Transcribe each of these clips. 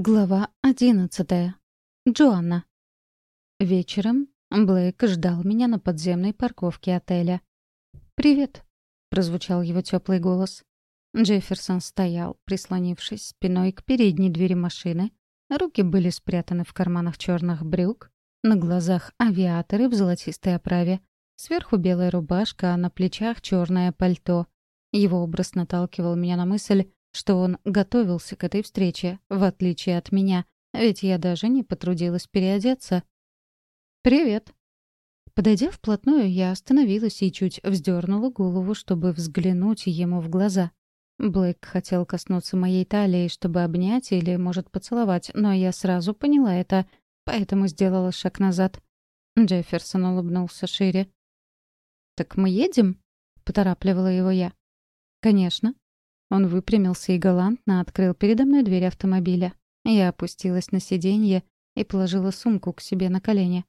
Глава одиннадцатая. Джоанна. Вечером Блейк ждал меня на подземной парковке отеля. «Привет», — прозвучал его теплый голос. Джефферсон стоял, прислонившись спиной к передней двери машины. Руки были спрятаны в карманах черных брюк. На глазах авиаторы в золотистой оправе. Сверху белая рубашка, а на плечах черное пальто. Его образ наталкивал меня на мысль, что он готовился к этой встрече, в отличие от меня, ведь я даже не потрудилась переодеться. «Привет». Подойдя вплотную, я остановилась и чуть вздернула голову, чтобы взглянуть ему в глаза. Блэк хотел коснуться моей талии, чтобы обнять или, может, поцеловать, но я сразу поняла это, поэтому сделала шаг назад. Джефферсон улыбнулся шире. «Так мы едем?» — поторапливала его я. «Конечно», он выпрямился и галантно открыл передо мной дверь автомобиля. Я опустилась на сиденье и положила сумку к себе на колени.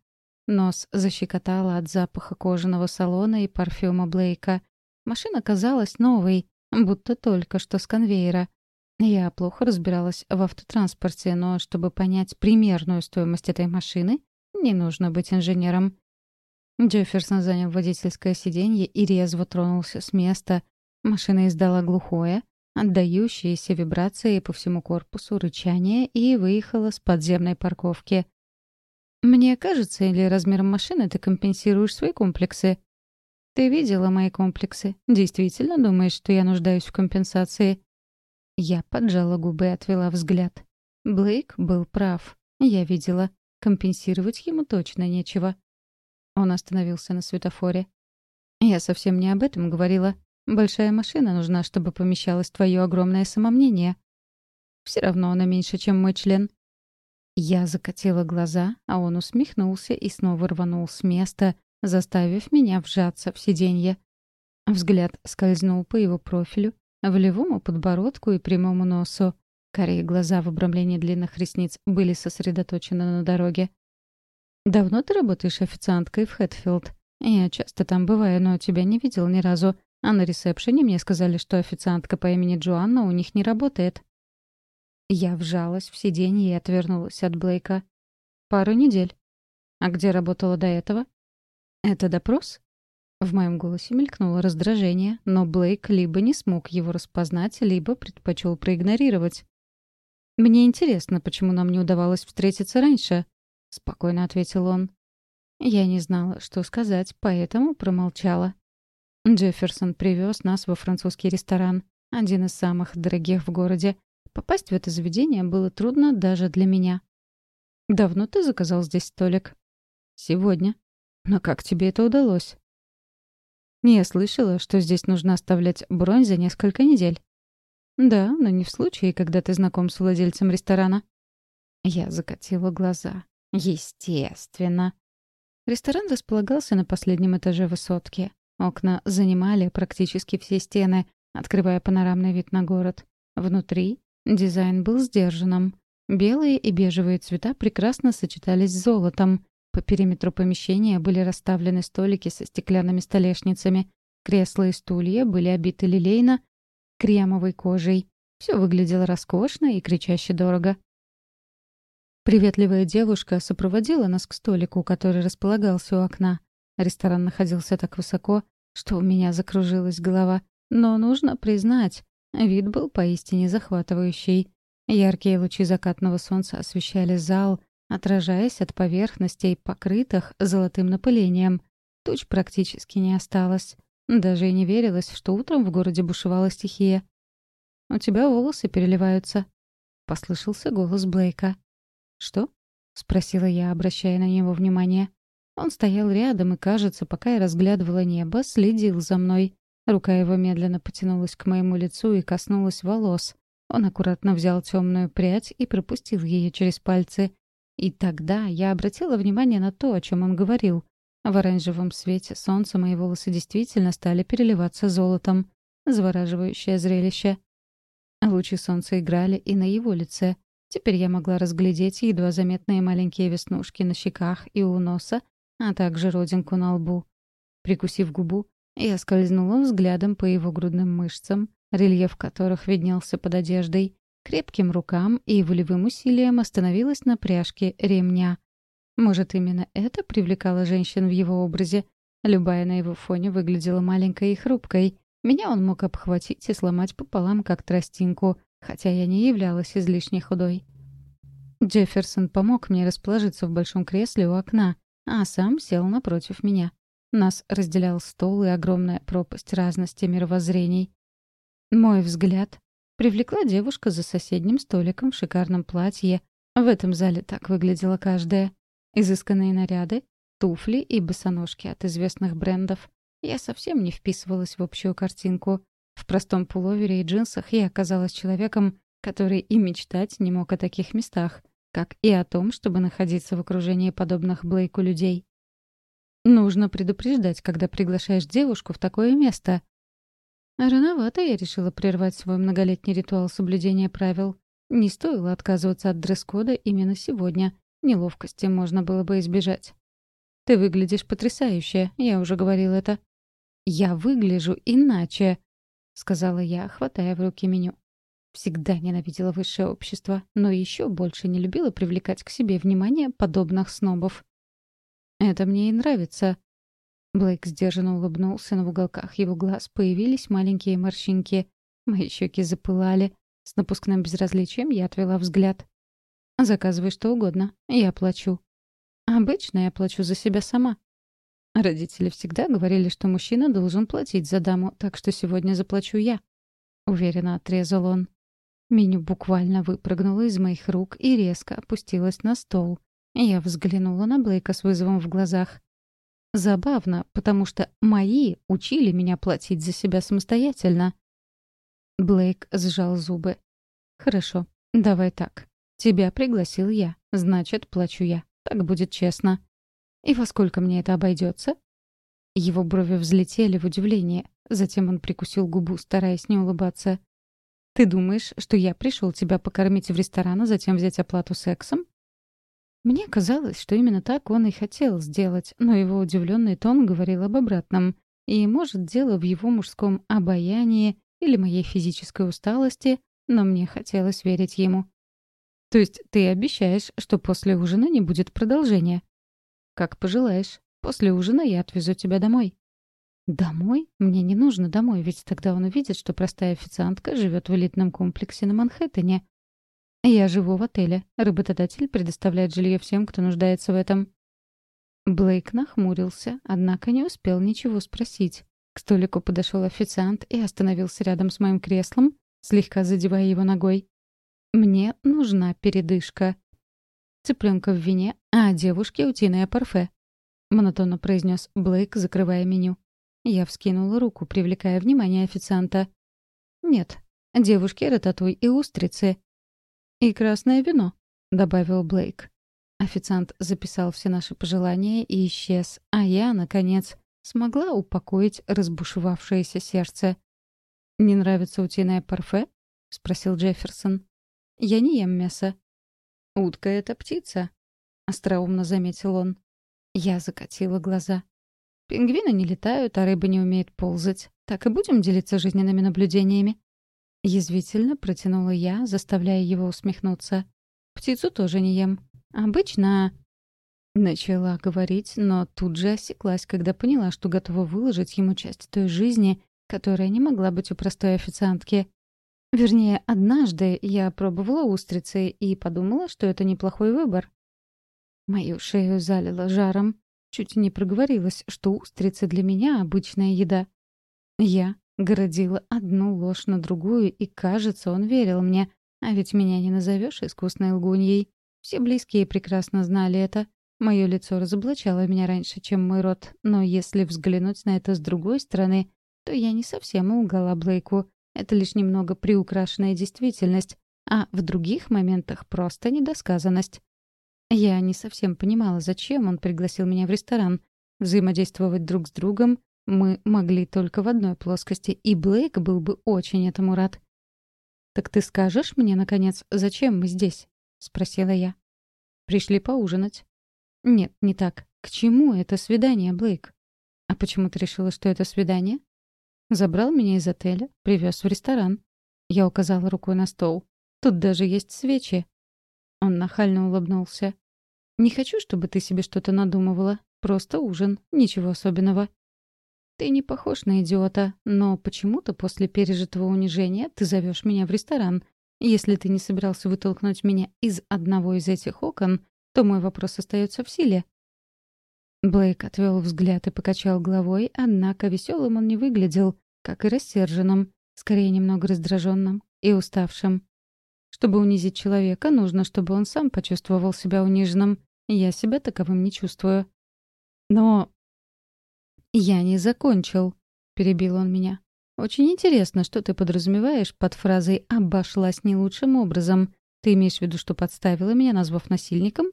Нос защекотала от запаха кожаного салона и парфюма Блейка. Машина казалась новой, будто только что с конвейера. Я плохо разбиралась в автотранспорте, но чтобы понять примерную стоимость этой машины, не нужно быть инженером. Джефферсон занял водительское сиденье и резво тронулся с места. Машина издала глухое, отдающиеся вибрации по всему корпусу рычание и выехала с подземной парковки. «Мне кажется, или размером машины ты компенсируешь свои комплексы?» «Ты видела мои комплексы. Действительно думаешь, что я нуждаюсь в компенсации?» Я поджала губы и отвела взгляд. Блейк был прав. Я видела. Компенсировать ему точно нечего. Он остановился на светофоре. «Я совсем не об этом говорила. Большая машина нужна, чтобы помещалось твое огромное самомнение. Все равно она меньше, чем мой член. Я закатила глаза, а он усмехнулся и снова рванул с места, заставив меня вжаться в сиденье. Взгляд скользнул по его профилю, волевому подбородку и прямому носу. Карие глаза в обрамлении длинных ресниц были сосредоточены на дороге. «Давно ты работаешь официанткой в Хэтфилд? Я часто там бываю, но тебя не видел ни разу. А на ресепшене мне сказали, что официантка по имени Джоанна у них не работает. Я вжалась в сиденье и отвернулась от Блейка. Пару недель. А где работала до этого? Это допрос? В моем голосе мелькнуло раздражение, но Блейк либо не смог его распознать, либо предпочел проигнорировать. «Мне интересно, почему нам не удавалось встретиться раньше?» — спокойно ответил он. Я не знала, что сказать, поэтому промолчала. Джефферсон привез нас во французский ресторан, один из самых дорогих в городе. Попасть в это заведение было трудно даже для меня. «Давно ты заказал здесь столик?» «Сегодня». «Но как тебе это удалось?» «Я слышала, что здесь нужно оставлять бронь за несколько недель». «Да, но не в случае, когда ты знаком с владельцем ресторана». Я закатила глаза. «Естественно». Ресторан располагался на последнем этаже высотки. Окна занимали практически все стены, открывая панорамный вид на город. Внутри дизайн был сдержанным. Белые и бежевые цвета прекрасно сочетались с золотом. По периметру помещения были расставлены столики со стеклянными столешницами. Кресла и стулья были обиты лилейно кремовой кожей. Все выглядело роскошно и кричаще дорого. Приветливая девушка сопроводила нас к столику, который располагался у окна. Ресторан находился так высоко, что у меня закружилась голова. Но нужно признать, вид был поистине захватывающий. Яркие лучи закатного солнца освещали зал, отражаясь от поверхностей, покрытых золотым напылением. Туч практически не осталось. Даже и не верилось, что утром в городе бушевала стихия. «У тебя волосы переливаются», — послышался голос Блейка. «Что?» — спросила я, обращая на него внимание. Он стоял рядом и, кажется, пока я разглядывала небо, следил за мной. Рука его медленно потянулась к моему лицу и коснулась волос. Он аккуратно взял темную прядь и пропустил ее через пальцы. И тогда я обратила внимание на то, о чем он говорил. В оранжевом свете солнца мои волосы действительно стали переливаться золотом. Завораживающее зрелище. Лучи солнца играли и на его лице. Теперь я могла разглядеть едва заметные маленькие веснушки на щеках и у носа, а также родинку на лбу. Прикусив губу, я скользнула взглядом по его грудным мышцам, рельеф которых виднелся под одеждой, крепким рукам и волевым усилием остановилась на пряжке ремня. Может, именно это привлекало женщин в его образе? Любая на его фоне выглядела маленькой и хрупкой. Меня он мог обхватить и сломать пополам, как тростинку, хотя я не являлась излишне худой. Джефферсон помог мне расположиться в большом кресле у окна, а сам сел напротив меня. Нас разделял стол и огромная пропасть разности мировоззрений. Мой взгляд привлекла девушка за соседним столиком в шикарном платье. В этом зале так выглядела каждая. Изысканные наряды, туфли и босоножки от известных брендов. Я совсем не вписывалась в общую картинку. В простом пуловере и джинсах я оказалась человеком, который и мечтать не мог о таких местах, как и о том, чтобы находиться в окружении подобных Блейку людей. Нужно предупреждать, когда приглашаешь девушку в такое место. Рановато я решила прервать свой многолетний ритуал соблюдения правил. Не стоило отказываться от дресс-кода именно сегодня, Неловкости можно было бы избежать. «Ты выглядишь потрясающе, я уже говорил это». «Я выгляжу иначе», — сказала я, хватая в руки меню. Всегда ненавидела высшее общество, но еще больше не любила привлекать к себе внимание подобных снобов. «Это мне и нравится». Блейк сдержанно улыбнулся, но в уголках его глаз появились маленькие морщинки. Мои щеки запылали. С напускным безразличием я отвела взгляд. Заказывай что угодно, я плачу. Обычно я плачу за себя сама. Родители всегда говорили, что мужчина должен платить за даму, так что сегодня заплачу я. Уверенно отрезал он. Меню буквально выпрыгнуло из моих рук и резко опустилось на стол. Я взглянула на Блейка с вызовом в глазах. Забавно, потому что мои учили меня платить за себя самостоятельно. Блейк сжал зубы. «Хорошо, давай так. Тебя пригласил я, значит, плачу я. Так будет честно. И во сколько мне это обойдется? Его брови взлетели в удивление. Затем он прикусил губу, стараясь не улыбаться. «Ты думаешь, что я пришел тебя покормить в ресторан, а затем взять оплату сексом?» Мне казалось, что именно так он и хотел сделать, но его удивленный тон говорил об обратном. И, может, дело в его мужском обаянии или моей физической усталости, но мне хотелось верить ему. То есть ты обещаешь, что после ужина не будет продолжения? Как пожелаешь. После ужина я отвезу тебя домой. Домой? Мне не нужно домой, ведь тогда он увидит, что простая официантка живет в элитном комплексе на Манхэттене. Я живу в отеле. Работодатель предоставляет жилье всем, кто нуждается в этом. Блейк нахмурился, однако не успел ничего спросить. К столику подошел официант и остановился рядом с моим креслом, слегка задевая его ногой. Мне нужна передышка. Цыпленка в вине, а девушке утиное парфе. Монотонно произнес Блейк, закрывая меню. Я вскинула руку, привлекая внимание официанта. «Нет, девушке рататуй и устрицы». «И красное вино», — добавил Блейк. Официант записал все наши пожелания и исчез, а я, наконец, смогла упокоить разбушевавшееся сердце. «Не нравится утиное парфе?» — спросил Джефферсон. Я не ем мясо». «Утка — это птица», — остроумно заметил он. Я закатила глаза. «Пингвины не летают, а рыба не умеет ползать. Так и будем делиться жизненными наблюдениями?» Язвительно протянула я, заставляя его усмехнуться. «Птицу тоже не ем. Обычно...» Начала говорить, но тут же осеклась, когда поняла, что готова выложить ему часть той жизни, которая не могла быть у простой официантки. Вернее, однажды я пробовала устрицы и подумала, что это неплохой выбор. Мою шею залило жаром. Чуть не проговорилась, что устрицы для меня обычная еда. Я городила одну ложь на другую, и, кажется, он верил мне. А ведь меня не назовешь искусной лгуньей. Все близкие прекрасно знали это. Мое лицо разоблачало меня раньше, чем мой рот. Но если взглянуть на это с другой стороны, то я не совсем лгала Блейку. Это лишь немного приукрашенная действительность, а в других моментах просто недосказанность. Я не совсем понимала, зачем он пригласил меня в ресторан. Взаимодействовать друг с другом мы могли только в одной плоскости, и Блейк был бы очень этому рад. «Так ты скажешь мне, наконец, зачем мы здесь?» — спросила я. «Пришли поужинать». «Нет, не так. К чему это свидание, Блейк?» «А почему ты решила, что это свидание?» Забрал меня из отеля, привез в ресторан. Я указала рукой на стол. Тут даже есть свечи». Он нахально улыбнулся. «Не хочу, чтобы ты себе что-то надумывала. Просто ужин, ничего особенного». «Ты не похож на идиота, но почему-то после пережитого унижения ты зовешь меня в ресторан. Если ты не собирался вытолкнуть меня из одного из этих окон, то мой вопрос остается в силе». Блейк отвел взгляд и покачал головой, однако веселым он не выглядел, как и рассерженным, скорее немного раздраженным и уставшим. Чтобы унизить человека, нужно, чтобы он сам почувствовал себя униженным. Я себя таковым не чувствую. Но... «Я не закончил», — перебил он меня. «Очень интересно, что ты подразумеваешь под фразой «обошлась не лучшим образом». Ты имеешь в виду, что подставила меня, назвав насильником?»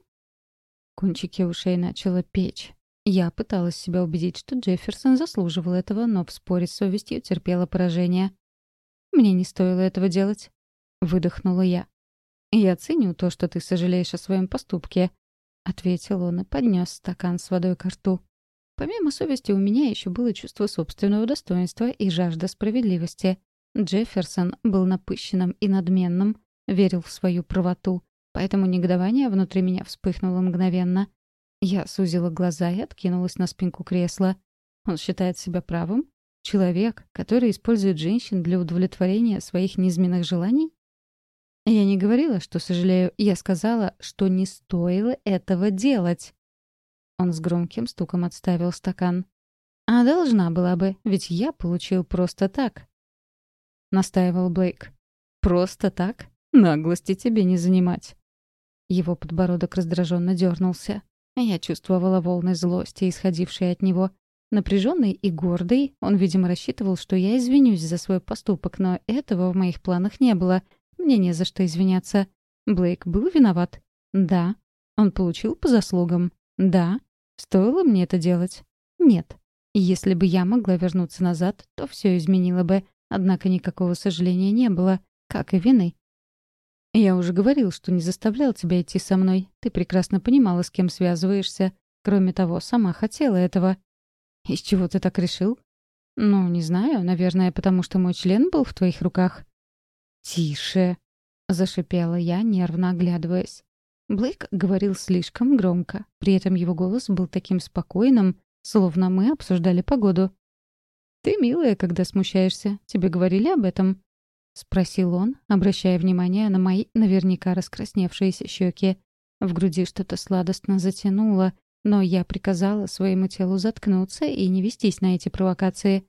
Кончики ушей начала печь. Я пыталась себя убедить, что Джефферсон заслуживал этого, но в споре с совестью терпела поражение. «Мне не стоило этого делать», — выдохнула я. «Я ценю то, что ты сожалеешь о своем поступке», — ответил он и поднес стакан с водой к рту. Помимо совести у меня еще было чувство собственного достоинства и жажда справедливости. Джефферсон был напыщенным и надменным, верил в свою правоту, поэтому негодование внутри меня вспыхнуло мгновенно. Я сузила глаза и откинулась на спинку кресла. Он считает себя правым? Человек, который использует женщин для удовлетворения своих низменных желаний? Я не говорила, что сожалею. Я сказала, что не стоило этого делать. Он с громким стуком отставил стакан. А должна была бы, ведь я получил просто так. Настаивал Блейк. Просто так? Наглости тебе не занимать. Его подбородок раздраженно дернулся. Я чувствовала волны злости, исходившие от него. Напряженный и гордый, он, видимо, рассчитывал, что я извинюсь за свой поступок, но этого в моих планах не было — мне не за что извиняться. Блейк был виноват? Да. Он получил по заслугам? Да. Стоило мне это делать? Нет. если бы я могла вернуться назад, то все изменило бы. Однако никакого сожаления не было, как и вины. Я уже говорил, что не заставлял тебя идти со мной. Ты прекрасно понимала, с кем связываешься. Кроме того, сама хотела этого. Из чего ты так решил? Ну, не знаю, наверное, потому что мой член был в твоих руках. «Тише!» — зашипела я, нервно оглядываясь. Блейк говорил слишком громко, при этом его голос был таким спокойным, словно мы обсуждали погоду. «Ты милая, когда смущаешься. Тебе говорили об этом?» — спросил он, обращая внимание на мои наверняка раскрасневшиеся щеки. В груди что-то сладостно затянуло, но я приказала своему телу заткнуться и не вестись на эти провокации.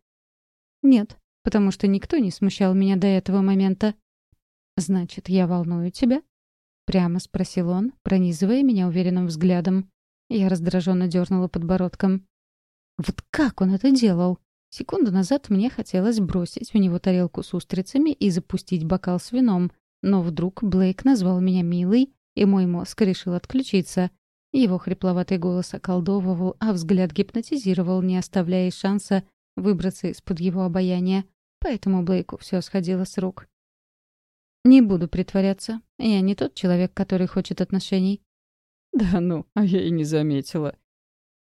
«Нет, потому что никто не смущал меня до этого момента», «Значит, я волную тебя?» — прямо спросил он, пронизывая меня уверенным взглядом. Я раздраженно дернула подбородком. «Вот как он это делал?» Секунду назад мне хотелось бросить в него тарелку с устрицами и запустить бокал с вином, но вдруг Блейк назвал меня милой, и мой мозг решил отключиться. Его хрипловатый голос околдовывал, а взгляд гипнотизировал, не оставляя шанса выбраться из-под его обаяния. Поэтому Блейку все сходило с рук. Не буду притворяться. Я не тот человек, который хочет отношений. Да ну, а я и не заметила.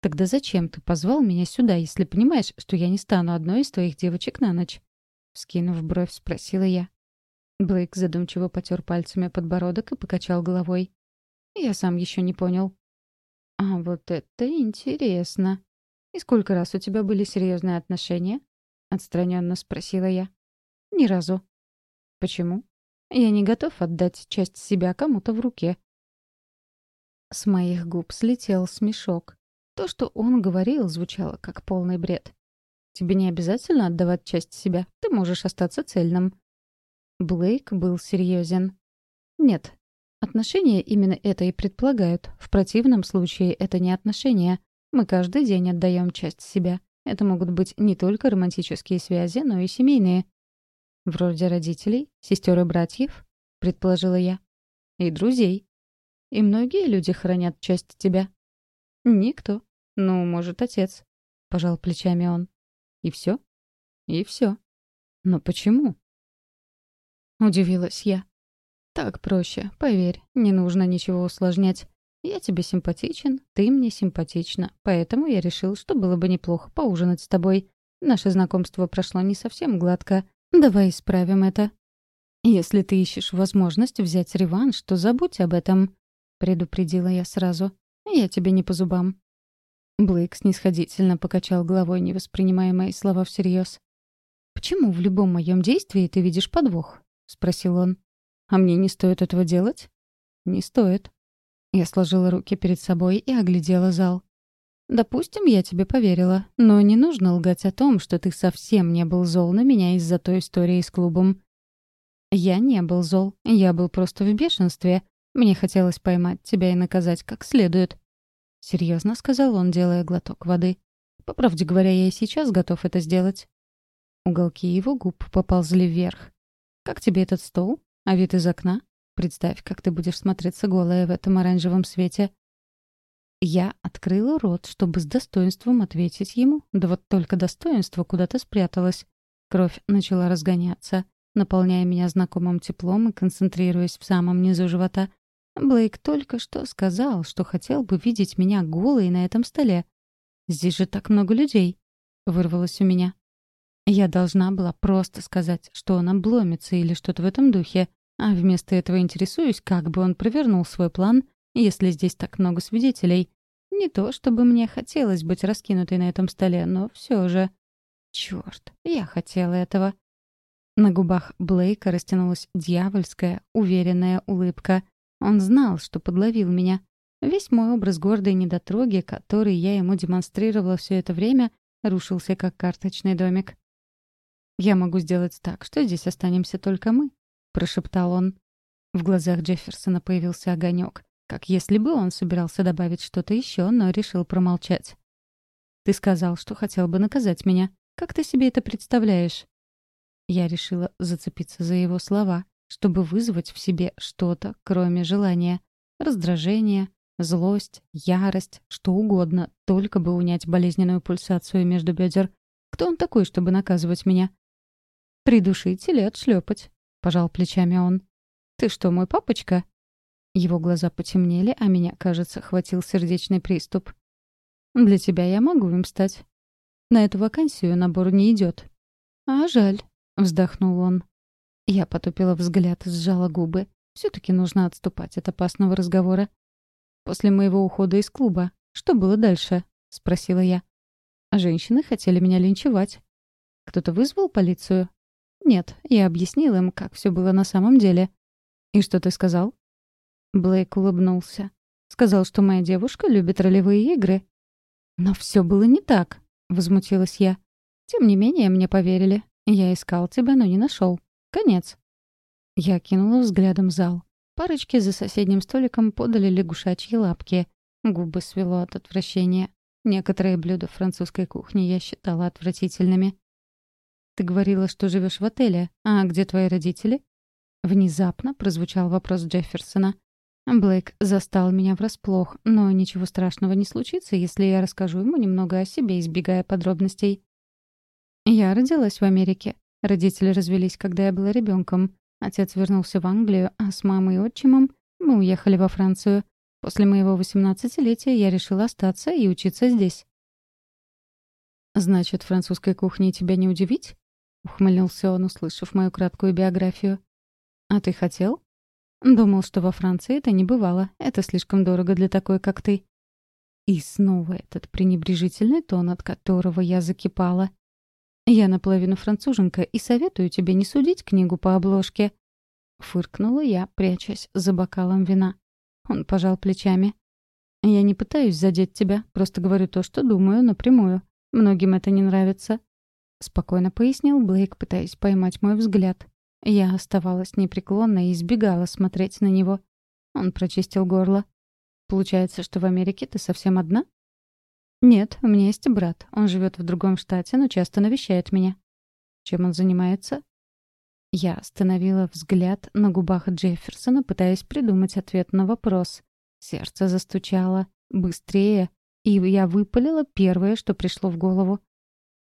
Тогда зачем ты позвал меня сюда, если понимаешь, что я не стану одной из твоих девочек на ночь? Скинув бровь, спросила я. Блейк задумчиво потер пальцами подбородок и покачал головой. Я сам еще не понял. А вот это интересно. И сколько раз у тебя были серьезные отношения? Отстраненно спросила я. Ни разу. Почему? Я не готов отдать часть себя кому-то в руке. С моих губ слетел смешок. То, что он говорил, звучало как полный бред. Тебе не обязательно отдавать часть себя. Ты можешь остаться цельным. Блейк был серьезен. Нет. Отношения именно это и предполагают. В противном случае это не отношения. Мы каждый день отдаем часть себя. Это могут быть не только романтические связи, но и семейные. «Вроде родителей, сестер и братьев», — предположила я. «И друзей. И многие люди хранят часть тебя». «Никто. Ну, может, отец», — пожал плечами он. «И все? И все. Но почему?» Удивилась я. «Так проще, поверь, не нужно ничего усложнять. Я тебе симпатичен, ты мне симпатична, поэтому я решил, что было бы неплохо поужинать с тобой. Наше знакомство прошло не совсем гладко, Давай исправим это». «Если ты ищешь возможность взять реванш, то забудь об этом», — предупредила я сразу. «Я тебе не по зубам». Блейк снисходительно покачал головой, не воспринимая мои слова всерьез. «Почему в любом моем действии ты видишь подвох?» — спросил он. «А мне не стоит этого делать?» «Не стоит». Я сложила руки перед собой и оглядела зал. «Допустим, я тебе поверила, но не нужно лгать о том, что ты совсем не был зол на меня из-за той истории с клубом. Я не был зол, я был просто в бешенстве. Мне хотелось поймать тебя и наказать как следует. Серьезно сказал он, делая глоток воды. По правде говоря, я и сейчас готов это сделать. Уголки его губ поползли вверх. Как тебе этот стол? А вид из окна? Представь, как ты будешь смотреться голая в этом оранжевом свете. Я открыла рот, чтобы с достоинством ответить ему, да вот только достоинство куда-то спряталось. Кровь начала разгоняться наполняя меня знакомым теплом и концентрируясь в самом низу живота. Блейк только что сказал, что хотел бы видеть меня голой на этом столе. «Здесь же так много людей», — вырвалось у меня. Я должна была просто сказать, что он обломится или что-то в этом духе, а вместо этого интересуюсь, как бы он провернул свой план, если здесь так много свидетелей. Не то, чтобы мне хотелось быть раскинутой на этом столе, но все же... Чёрт, я хотела этого. На губах Блейка растянулась дьявольская, уверенная улыбка. Он знал, что подловил меня. Весь мой образ гордой недотроги, который я ему демонстрировала все это время, рушился как карточный домик. «Я могу сделать так, что здесь останемся только мы», — прошептал он. В глазах Джефферсона появился огонек, как если бы он собирался добавить что-то еще, но решил промолчать. «Ты сказал, что хотел бы наказать меня. Как ты себе это представляешь?» Я решила зацепиться за его слова, чтобы вызвать в себе что-то, кроме желания. Раздражение, злость, ярость, что угодно, только бы унять болезненную пульсацию между бедер. Кто он такой, чтобы наказывать меня? «Придушить или отшлепать?» — пожал плечами он. «Ты что, мой папочка?» Его глаза потемнели, а меня, кажется, хватил сердечный приступ. «Для тебя я могу им стать. На эту вакансию набор не идет. А жаль. Вздохнул он. Я потупила взгляд и сжала губы. все таки нужно отступать от опасного разговора. «После моего ухода из клуба. Что было дальше?» — спросила я. Женщины хотели меня линчевать. Кто-то вызвал полицию? Нет, я объяснил им, как все было на самом деле. И что ты сказал? Блейк улыбнулся. Сказал, что моя девушка любит ролевые игры. Но все было не так, возмутилась я. Тем не менее, мне поверили. Я искал тебя, но не нашел. Конец. Я кинула взглядом зал. Парочки за соседним столиком подали лягушачьи лапки. Губы свело от отвращения. Некоторые блюда французской кухни я считала отвратительными. «Ты говорила, что живешь в отеле. А где твои родители?» Внезапно прозвучал вопрос Джефферсона. Блейк застал меня врасплох, но ничего страшного не случится, если я расскажу ему немного о себе, избегая подробностей. Я родилась в Америке. Родители развелись, когда я была ребенком. Отец вернулся в Англию, а с мамой и отчимом мы уехали во Францию. После моего восемнадцатилетия я решила остаться и учиться здесь. «Значит, французской кухней тебя не удивить?» — ухмыльнулся он, услышав мою краткую биографию. «А ты хотел?» «Думал, что во Франции это не бывало. Это слишком дорого для такой, как ты». И снова этот пренебрежительный тон, от которого я закипала. «Я наполовину француженка и советую тебе не судить книгу по обложке». Фыркнула я, прячась за бокалом вина. Он пожал плечами. «Я не пытаюсь задеть тебя, просто говорю то, что думаю, напрямую. Многим это не нравится». Спокойно пояснил Блейк, пытаясь поймать мой взгляд. Я оставалась непреклонна и избегала смотреть на него. Он прочистил горло. «Получается, что в Америке ты совсем одна?» «Нет, у меня есть брат. Он живет в другом штате, но часто навещает меня». «Чем он занимается?» Я остановила взгляд на губах Джефферсона, пытаясь придумать ответ на вопрос. Сердце застучало. Быстрее. И я выпалила первое, что пришло в голову.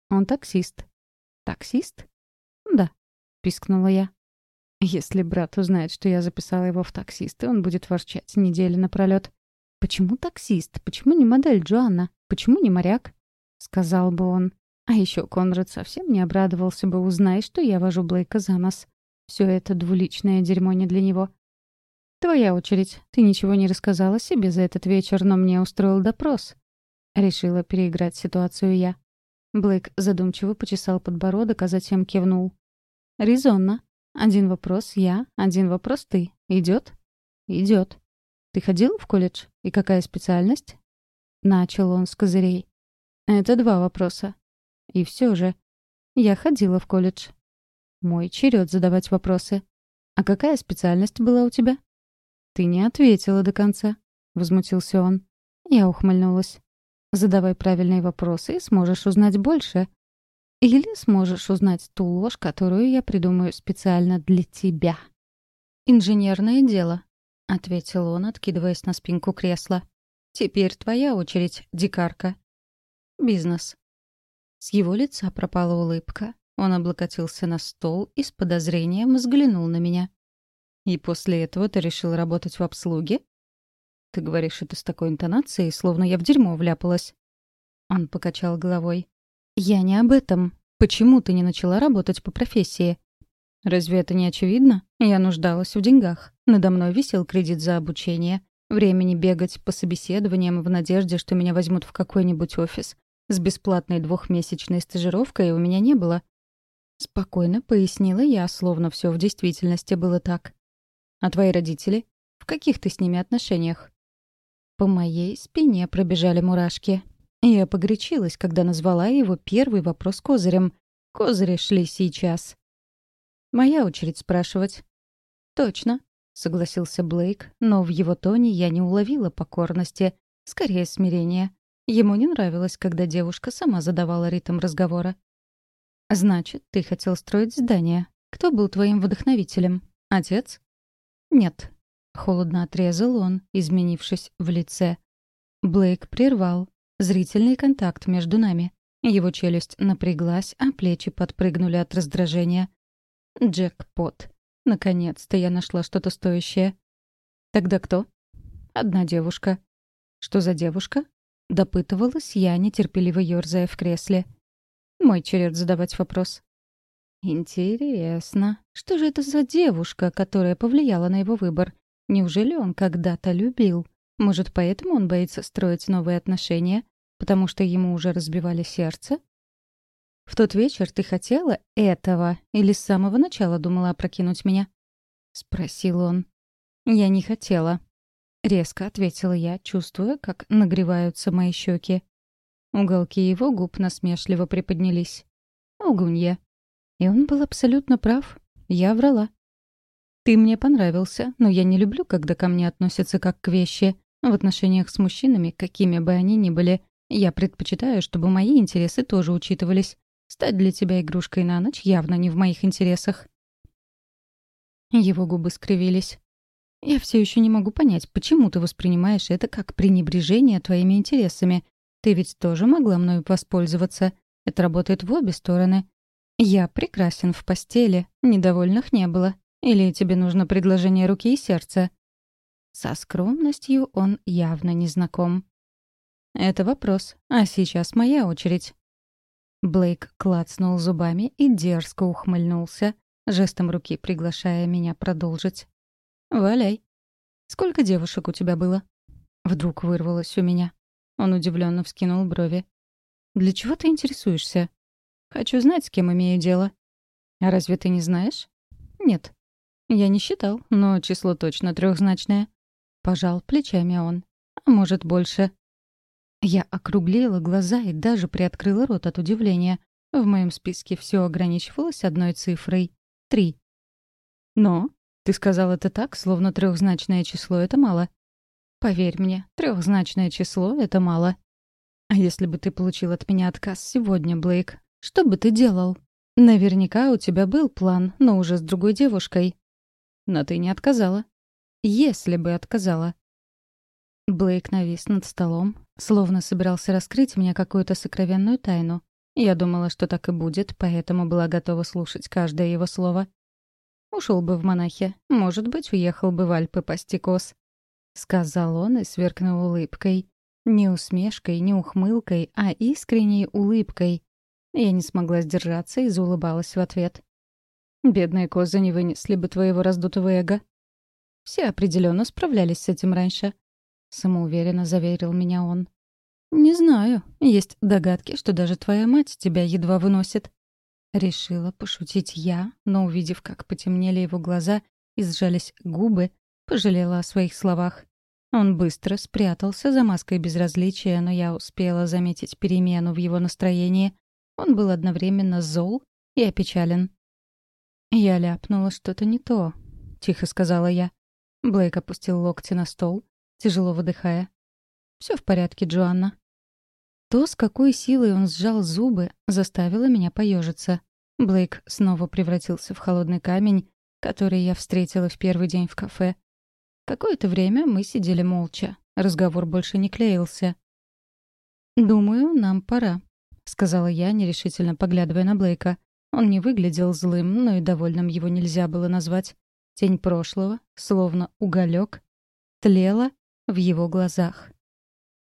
«Он таксист». «Таксист?» Пискнула я. «Если брат узнает, что я записала его в таксисты, он будет ворчать недели напролёт. Почему таксист? Почему не модель Джоанна? Почему не моряк? Сказал бы он. А еще Конрад совсем не обрадовался бы, узнай, что я вожу Блейка за нос. Все это двуличное дерьмо не для него. «Твоя очередь. Ты ничего не рассказала себе за этот вечер, но мне устроил допрос». Решила переиграть ситуацию я. Блейк задумчиво почесал подбородок, а затем кивнул. «Резонно. Один вопрос я, один вопрос ты. Идет? Идет. Ты ходил в колледж? И какая специальность? Начал он с козырей. Это два вопроса. И все же. Я ходила в колледж. Мой черед задавать вопросы. А какая специальность была у тебя? Ты не ответила до конца. Возмутился он. Я ухмыльнулась. Задавай правильные вопросы и сможешь узнать больше. Или сможешь узнать ту ложь, которую я придумаю специально для тебя. «Инженерное дело», — ответил он, откидываясь на спинку кресла. «Теперь твоя очередь, дикарка». «Бизнес». С его лица пропала улыбка. Он облокотился на стол и с подозрением взглянул на меня. «И после этого ты решил работать в обслуге?» «Ты говоришь это с такой интонацией, словно я в дерьмо вляпалась». Он покачал головой. «Я не об этом. Почему ты не начала работать по профессии?» «Разве это не очевидно? Я нуждалась в деньгах. Надо мной висел кредит за обучение. Времени бегать по собеседованиям в надежде, что меня возьмут в какой-нибудь офис. С бесплатной двухмесячной стажировкой у меня не было». Спокойно пояснила я, словно все в действительности было так. «А твои родители? В каких ты с ними отношениях?» По моей спине пробежали мурашки. Я погорячилась, когда назвала его первый вопрос козырем. Козыри шли сейчас. Моя очередь спрашивать. «Точно», — согласился Блейк, но в его тоне я не уловила покорности, скорее смирения. Ему не нравилось, когда девушка сама задавала ритм разговора. «Значит, ты хотел строить здание. Кто был твоим вдохновителем? Отец?» «Нет», — холодно отрезал он, изменившись в лице. Блейк прервал, Зрительный контакт между нами. Его челюсть напряглась, а плечи подпрыгнули от раздражения. Джекпот. Наконец-то я нашла что-то стоящее. Тогда кто? Одна девушка. Что за девушка? Допытывалась я, нетерпеливо ёрзая в кресле. Мой черед задавать вопрос. Интересно, что же это за девушка, которая повлияла на его выбор? Неужели он когда-то любил? Может, поэтому он боится строить новые отношения, потому что ему уже разбивали сердце? В тот вечер ты хотела этого или с самого начала думала опрокинуть меня? Спросил он. Я не хотела. Резко ответила я, чувствуя, как нагреваются мои щеки. Уголки его губ насмешливо приподнялись. Лгунья. И он был абсолютно прав. Я врала. Ты мне понравился, но я не люблю, когда ко мне относятся как к вещи. В отношениях с мужчинами, какими бы они ни были, я предпочитаю, чтобы мои интересы тоже учитывались. Стать для тебя игрушкой на ночь явно не в моих интересах. Его губы скривились. Я все еще не могу понять, почему ты воспринимаешь это как пренебрежение твоими интересами. Ты ведь тоже могла мной воспользоваться. Это работает в обе стороны. Я прекрасен в постели, недовольных не было. Или тебе нужно предложение руки и сердца? Со скромностью он явно не знаком. «Это вопрос, а сейчас моя очередь». Блейк клацнул зубами и дерзко ухмыльнулся, жестом руки приглашая меня продолжить. «Валяй. Сколько девушек у тебя было?» Вдруг вырвалось у меня. Он удивленно вскинул брови. «Для чего ты интересуешься?» «Хочу знать, с кем имею дело». «А разве ты не знаешь?» «Нет». «Я не считал, но число точно трехзначное. Пожал плечами он. А может, больше. Я округлила глаза и даже приоткрыла рот от удивления. В моем списке все ограничивалось одной цифрой — три. Но ты сказал это так, словно трехзначное число — это мало. Поверь мне, трехзначное число — это мало. А если бы ты получил от меня отказ сегодня, Блейк, что бы ты делал? Наверняка у тебя был план, но уже с другой девушкой. Но ты не отказала. Если бы отказала. Блейк навис над столом, словно собирался раскрыть мне какую-то сокровенную тайну. Я думала, что так и будет, поэтому была готова слушать каждое его слово. Ушел бы в монахи, может быть, уехал бы в Альпы пасти коз. Сказал он и сверкнул улыбкой. Не усмешкой, не ухмылкой, а искренней улыбкой. Я не смогла сдержаться и заулыбалась в ответ. Бедные козы не вынесли бы твоего раздутого эго. Все определенно справлялись с этим раньше. Самоуверенно заверил меня он. «Не знаю. Есть догадки, что даже твоя мать тебя едва выносит». Решила пошутить я, но, увидев, как потемнели его глаза и сжались губы, пожалела о своих словах. Он быстро спрятался за маской безразличия, но я успела заметить перемену в его настроении. Он был одновременно зол и опечален. «Я ляпнула что-то не то», — тихо сказала я. Блейк опустил локти на стол, тяжело выдыхая. Все в порядке, Джоанна». То, с какой силой он сжал зубы, заставило меня поежиться. Блейк снова превратился в холодный камень, который я встретила в первый день в кафе. Какое-то время мы сидели молча. Разговор больше не клеился. «Думаю, нам пора», — сказала я, нерешительно поглядывая на Блейка. Он не выглядел злым, но и довольным его нельзя было назвать. Тень прошлого, словно уголек, тлела в его глазах.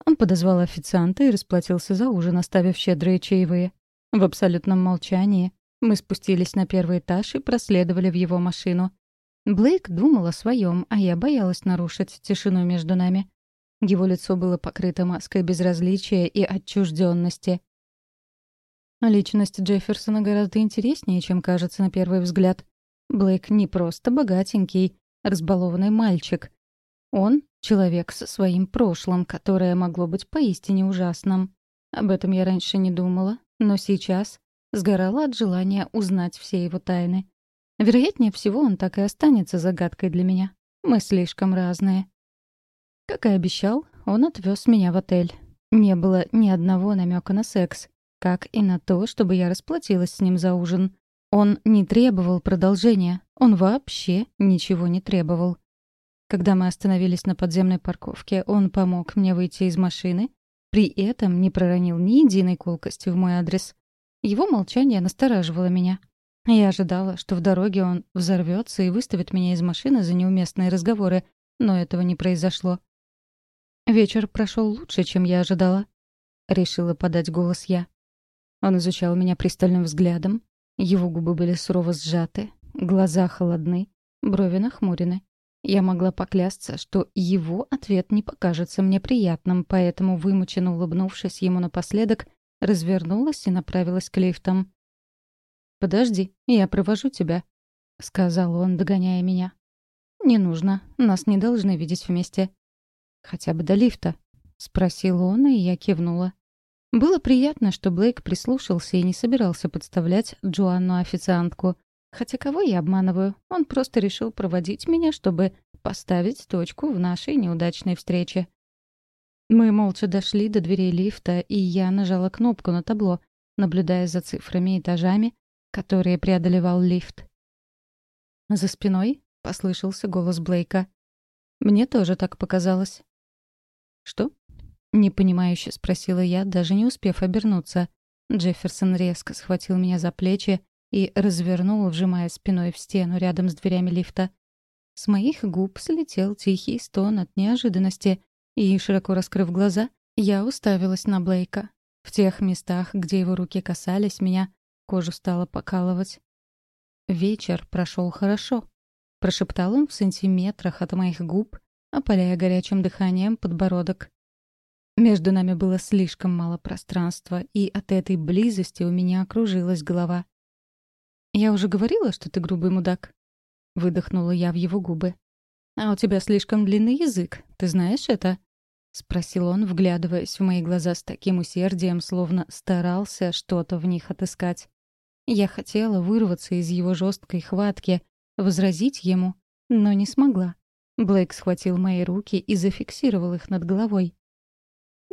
Он подозвал официанта и расплатился за ужин, оставив щедрые чаевые. В абсолютном молчании мы спустились на первый этаж и проследовали в его машину. Блейк думал о своем, а я боялась нарушить тишину между нами. Его лицо было покрыто маской безразличия и отчужденности. Личность Джефферсона гораздо интереснее, чем кажется на первый взгляд. Блейк не просто богатенький, разбалованный мальчик. Он — человек со своим прошлым, которое могло быть поистине ужасным. Об этом я раньше не думала, но сейчас сгорала от желания узнать все его тайны. Вероятнее всего, он так и останется загадкой для меня. Мы слишком разные. Как и обещал, он отвез меня в отель. Не было ни одного намека на секс, как и на то, чтобы я расплатилась с ним за ужин. Он не требовал продолжения, он вообще ничего не требовал. Когда мы остановились на подземной парковке, он помог мне выйти из машины, при этом не проронил ни единой колкости в мой адрес. Его молчание настораживало меня. Я ожидала, что в дороге он взорвется и выставит меня из машины за неуместные разговоры, но этого не произошло. «Вечер прошел лучше, чем я ожидала», — решила подать голос я. Он изучал меня пристальным взглядом. Его губы были сурово сжаты, глаза холодны, брови нахмурены. Я могла поклясться, что его ответ не покажется мне приятным, поэтому, вымученно улыбнувшись ему напоследок, развернулась и направилась к лифтам. «Подожди, я провожу тебя», — сказал он, догоняя меня. «Не нужно, нас не должны видеть вместе». «Хотя бы до лифта», — спросил он, и я кивнула. Было приятно, что Блейк прислушался и не собирался подставлять Джоанну-официантку. Хотя кого я обманываю? Он просто решил проводить меня, чтобы поставить точку в нашей неудачной встрече. Мы молча дошли до дверей лифта, и я нажала кнопку на табло, наблюдая за цифрами и этажами, которые преодолевал лифт. За спиной послышался голос Блейка. Мне тоже так показалось. «Что?» — непонимающе спросила я, даже не успев обернуться. Джефферсон резко схватил меня за плечи и развернул, вжимая спиной в стену рядом с дверями лифта. С моих губ слетел тихий стон от неожиданности, и, широко раскрыв глаза, я уставилась на Блейка. В тех местах, где его руки касались меня, Кожу стало покалывать. «Вечер прошел хорошо», — прошептал он в сантиметрах от моих губ, опаляя горячим дыханием подбородок. Между нами было слишком мало пространства, и от этой близости у меня окружилась голова. «Я уже говорила, что ты грубый мудак», — выдохнула я в его губы. «А у тебя слишком длинный язык, ты знаешь это?» — спросил он, вглядываясь в мои глаза с таким усердием, словно старался что-то в них отыскать. Я хотела вырваться из его жесткой хватки, возразить ему, но не смогла. Блейк схватил мои руки и зафиксировал их над головой.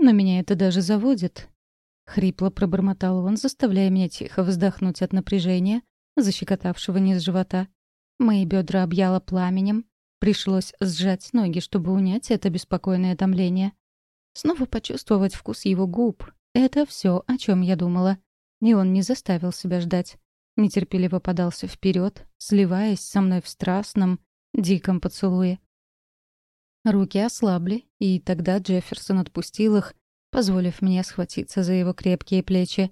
«Но меня это даже заводит», — хрипло пробормотал он, заставляя меня тихо вздохнуть от напряжения, защекотавшего низ живота. Мои бедра объяло пламенем, пришлось сжать ноги, чтобы унять это беспокойное томление. Снова почувствовать вкус его губ — это все, о чем я думала. И он не заставил себя ждать. Нетерпеливо подался вперед, сливаясь со мной в страстном, диком поцелуе. Руки ослабли, и тогда Джефферсон отпустил их, позволив мне схватиться за его крепкие плечи.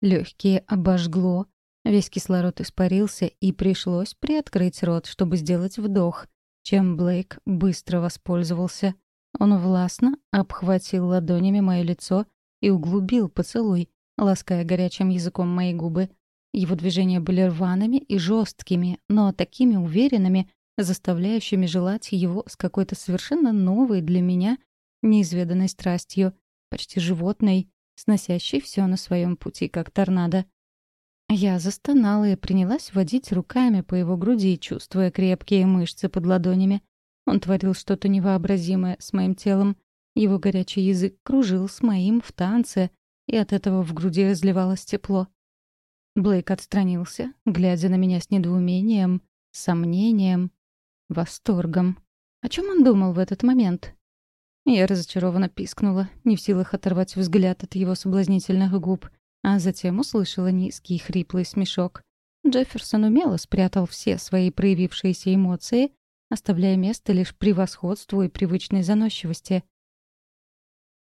Легкие обожгло, Весь кислород испарился, и пришлось приоткрыть рот, чтобы сделать вдох, чем Блейк быстро воспользовался. Он властно обхватил ладонями мое лицо и углубил поцелуй, лаская горячим языком мои губы. Его движения были рваными и жесткими, но такими уверенными, заставляющими желать его с какой-то совершенно новой для меня неизведанной страстью, почти животной, сносящей все на своем пути, как торнадо. Я застонала и принялась водить руками по его груди, чувствуя крепкие мышцы под ладонями. Он творил что-то невообразимое с моим телом. Его горячий язык кружил с моим в танце, и от этого в груди разливалось тепло. Блейк отстранился, глядя на меня с недоумением, сомнением, восторгом. О чем он думал в этот момент? Я разочарованно пискнула, не в силах оторвать взгляд от его соблазнительных губ, а затем услышала низкий хриплый смешок. Джефферсон умело спрятал все свои проявившиеся эмоции, оставляя место лишь превосходству и привычной заносчивости.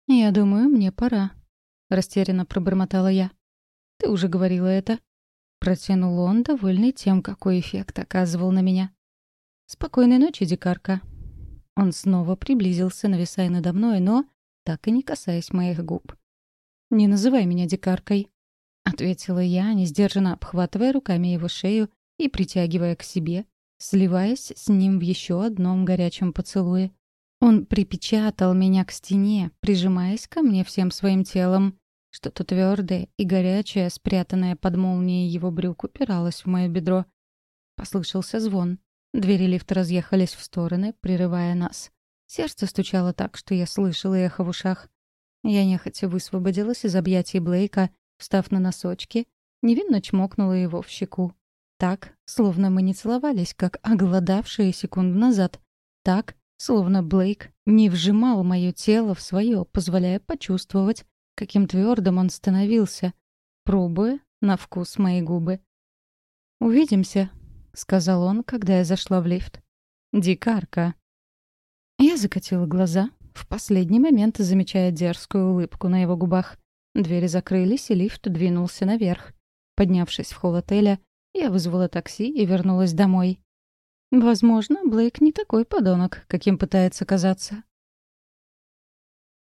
«Я думаю, мне пора», — растерянно пробормотала я. «Ты уже говорила это». Протянул он, довольный тем, какой эффект оказывал на меня. «Спокойной ночи, дикарка». Он снова приблизился, нависая надо мной, но так и не касаясь моих губ. «Не называй меня дикаркой», — ответила я, несдержанно обхватывая руками его шею и притягивая к себе, сливаясь с ним в еще одном горячем поцелуе. Он припечатал меня к стене, прижимаясь ко мне всем своим телом. Что-то твердое и горячее, спрятанное под молнией его брюк, упиралось в мое бедро. Послышался звон. Двери лифта разъехались в стороны, прерывая нас. Сердце стучало так, что я слышала эхо в ушах. Я нехотя высвободилась из объятий Блейка, встав на носочки, невинно чмокнула его в щеку. Так, словно мы не целовались, как оголодавшие секунду назад. Так, Словно Блейк не вжимал мое тело в свое, позволяя почувствовать, каким твердым он становился, пробуя на вкус мои губы. «Увидимся», — сказал он, когда я зашла в лифт. «Дикарка». Я закатила глаза, в последний момент замечая дерзкую улыбку на его губах. Двери закрылись, и лифт двинулся наверх. Поднявшись в холл отеля, я вызвала такси и вернулась домой. Возможно, Блейк не такой подонок, каким пытается казаться.